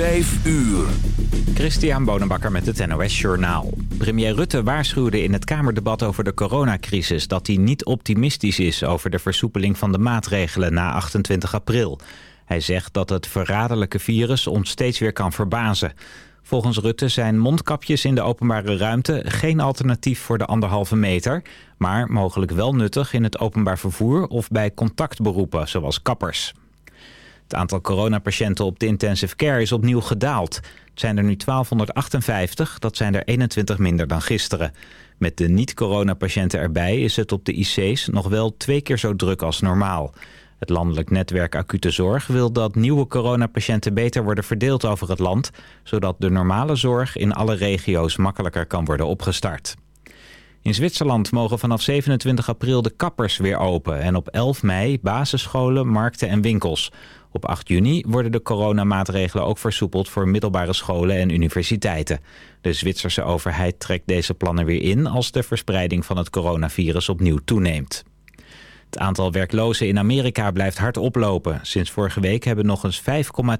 Vijf uur. Christian Bonenbakker met het NOS Journaal. Premier Rutte waarschuwde in het Kamerdebat over de coronacrisis... dat hij niet optimistisch is over de versoepeling van de maatregelen na 28 april. Hij zegt dat het verraderlijke virus ons steeds weer kan verbazen. Volgens Rutte zijn mondkapjes in de openbare ruimte geen alternatief voor de anderhalve meter... maar mogelijk wel nuttig in het openbaar vervoer of bij contactberoepen, zoals kappers. Het aantal coronapatiënten op de intensive care is opnieuw gedaald. Het zijn er nu 1258, dat zijn er 21 minder dan gisteren. Met de niet-coronapatiënten erbij is het op de IC's nog wel twee keer zo druk als normaal. Het landelijk netwerk acute zorg wil dat nieuwe coronapatiënten beter worden verdeeld over het land, zodat de normale zorg in alle regio's makkelijker kan worden opgestart. In Zwitserland mogen vanaf 27 april de kappers weer open en op 11 mei basisscholen, markten en winkels. Op 8 juni worden de coronamaatregelen ook versoepeld voor middelbare scholen en universiteiten. De Zwitserse overheid trekt deze plannen weer in als de verspreiding van het coronavirus opnieuw toeneemt. Het aantal werklozen in Amerika blijft hard oplopen. Sinds vorige week hebben nog eens 5,2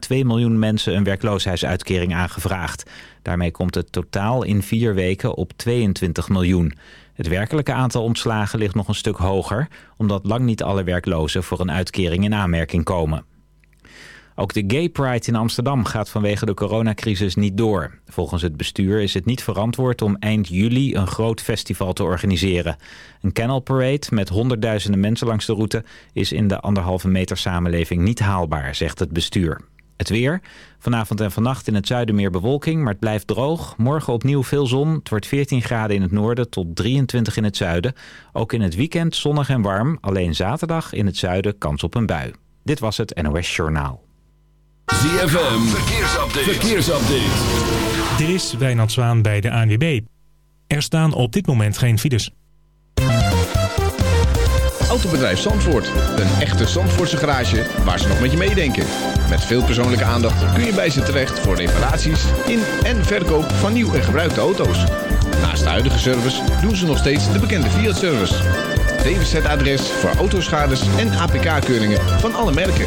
miljoen mensen een werkloosheidsuitkering aangevraagd. Daarmee komt het totaal in vier weken op 22 miljoen. Het werkelijke aantal ontslagen ligt nog een stuk hoger... omdat lang niet alle werklozen voor een uitkering in aanmerking komen. Ook de Gay Pride in Amsterdam gaat vanwege de coronacrisis niet door. Volgens het bestuur is het niet verantwoord om eind juli een groot festival te organiseren. Een Canal Parade met honderdduizenden mensen langs de route is in de anderhalve meter samenleving niet haalbaar, zegt het bestuur. Het weer. Vanavond en vannacht in het zuiden meer bewolking, maar het blijft droog. Morgen opnieuw veel zon. Het wordt 14 graden in het noorden tot 23 in het zuiden. Ook in het weekend zonnig en warm. Alleen zaterdag in het zuiden kans op een bui. Dit was het NOS Journaal. ZFM, verkeersupdate. verkeersupdate. Er is Wijnand Zwaan bij de ANWB. Er staan op dit moment geen files. Autobedrijf Zandvoort. Een echte Zandvoortse garage waar ze nog met je meedenken. Met veel persoonlijke aandacht kun je bij ze terecht voor reparaties in en verkoop van nieuw en gebruikte auto's. Naast de huidige service doen ze nog steeds de bekende Fiat-service. DWZ-adres voor autoschades en APK-keuringen van alle merken.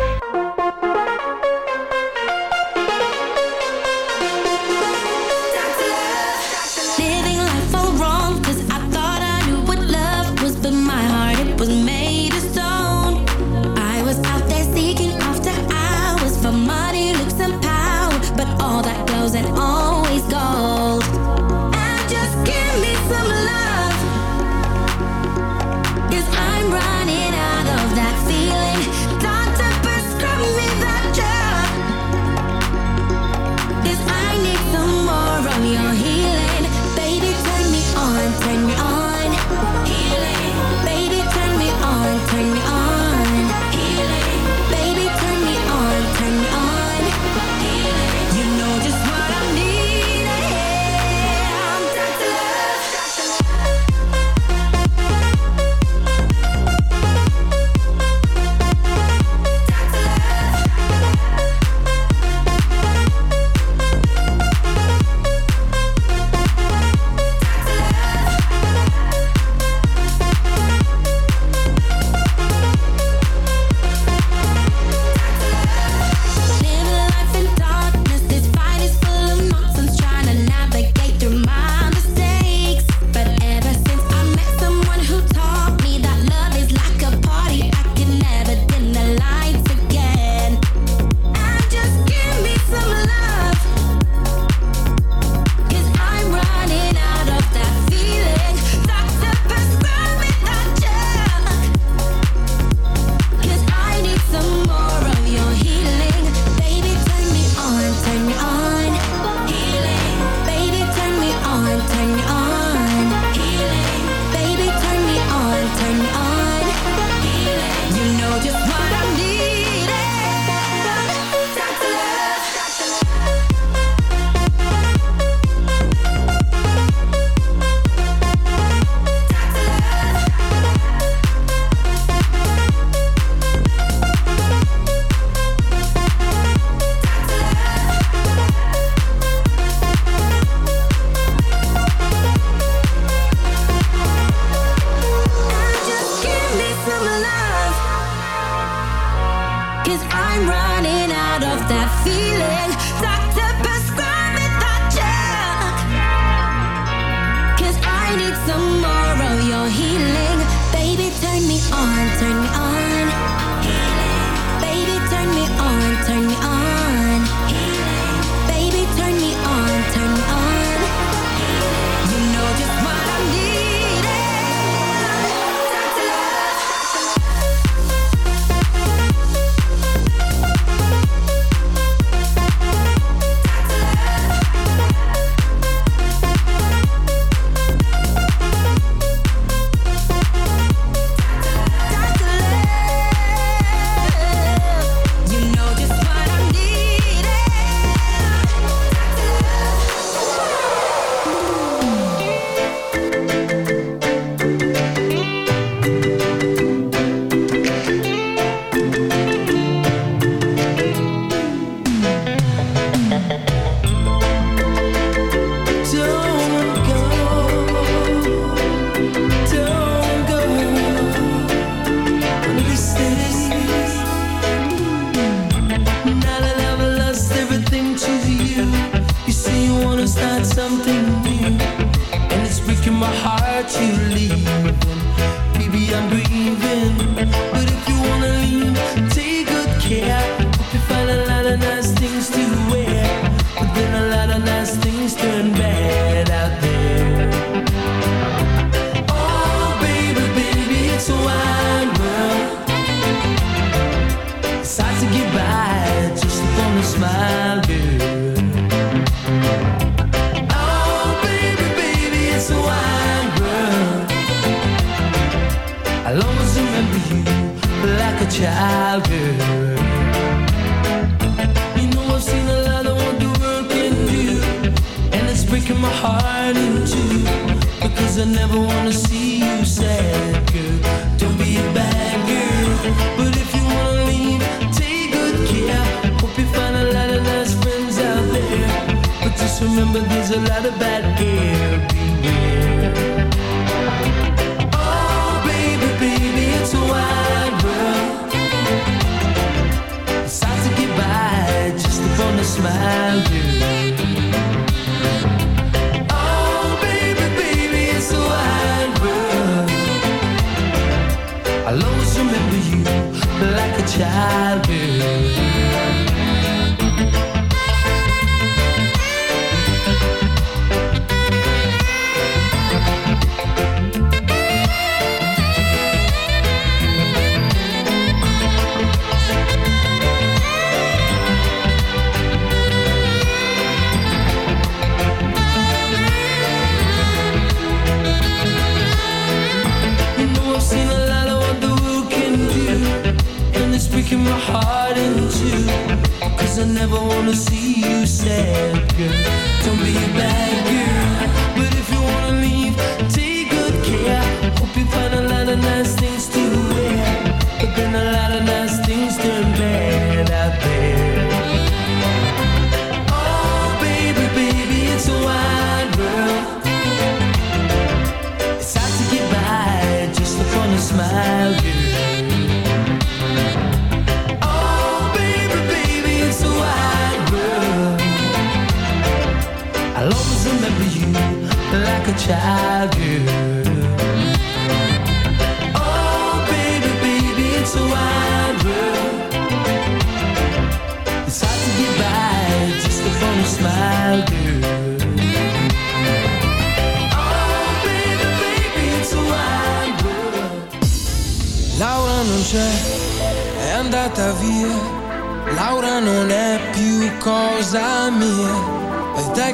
childhood.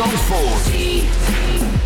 Zandvoort.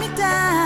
Me down,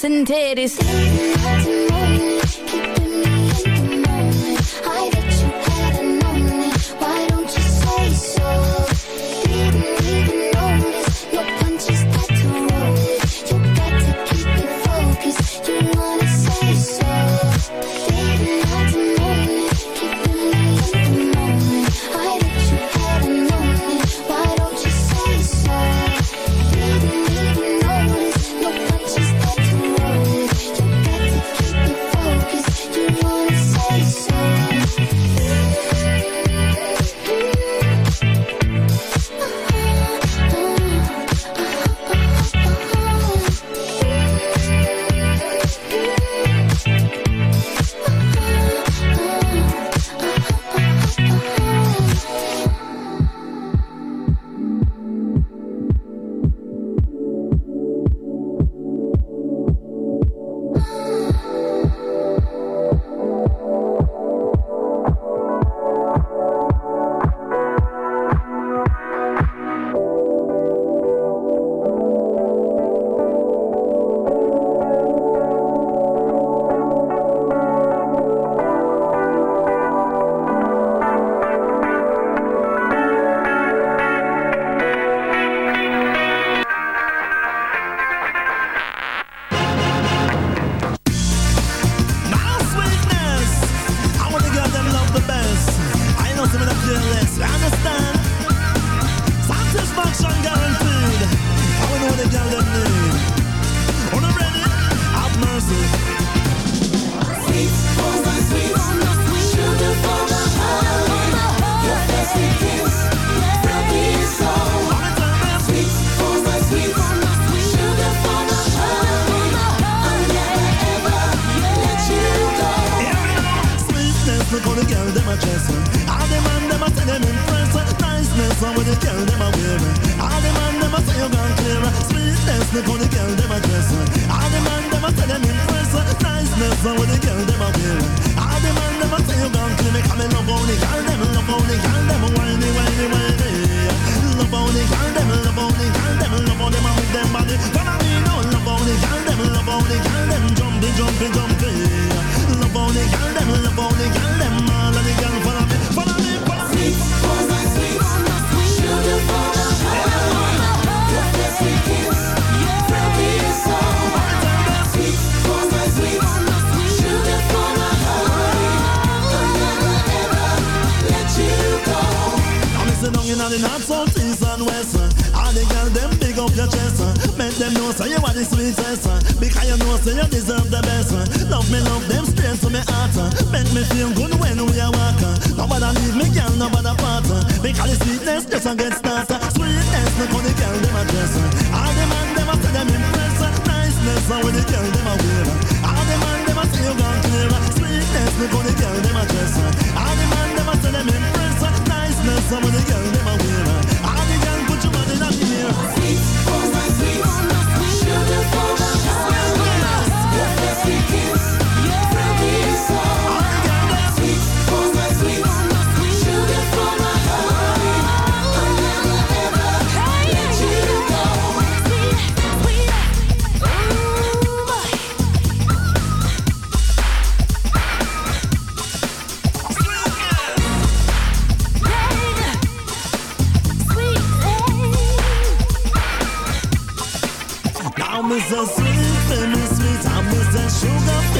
ass and titties. was a sweet and sweet. I was sugar.